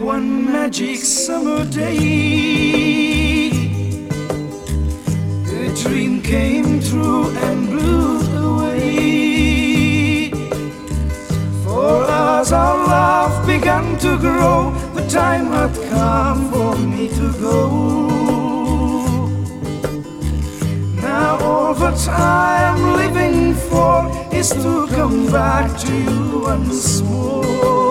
One magic summer day, a dream came true and blew away. For as our love began to grow, the time had come for me to go. Now all that I am living for is to come back to you once more.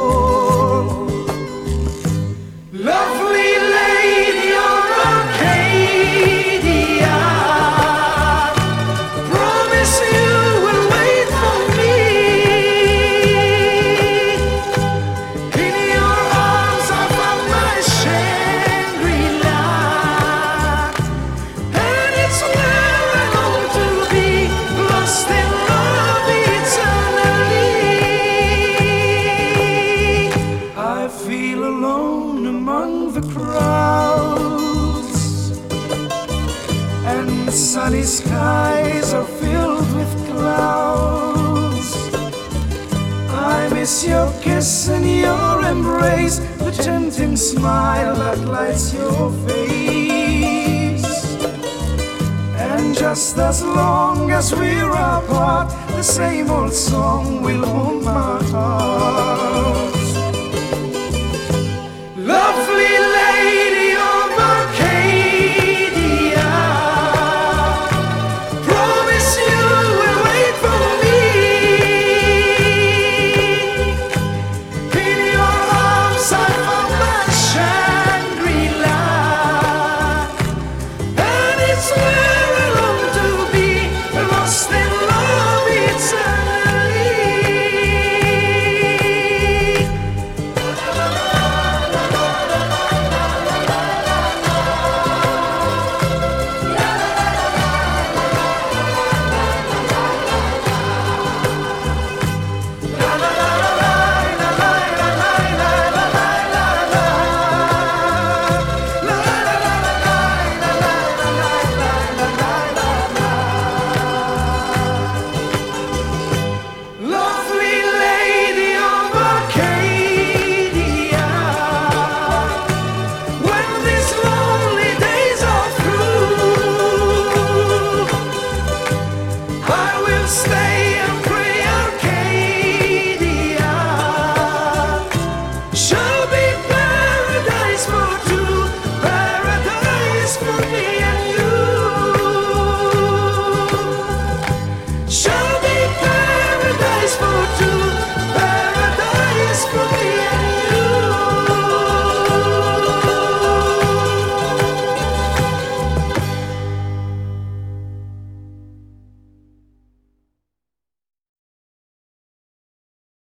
Skies are filled with clouds. I miss your kiss and your embrace, the tempting smile that lights your face. And just as long as we're apart, the same old song will haunt my heart.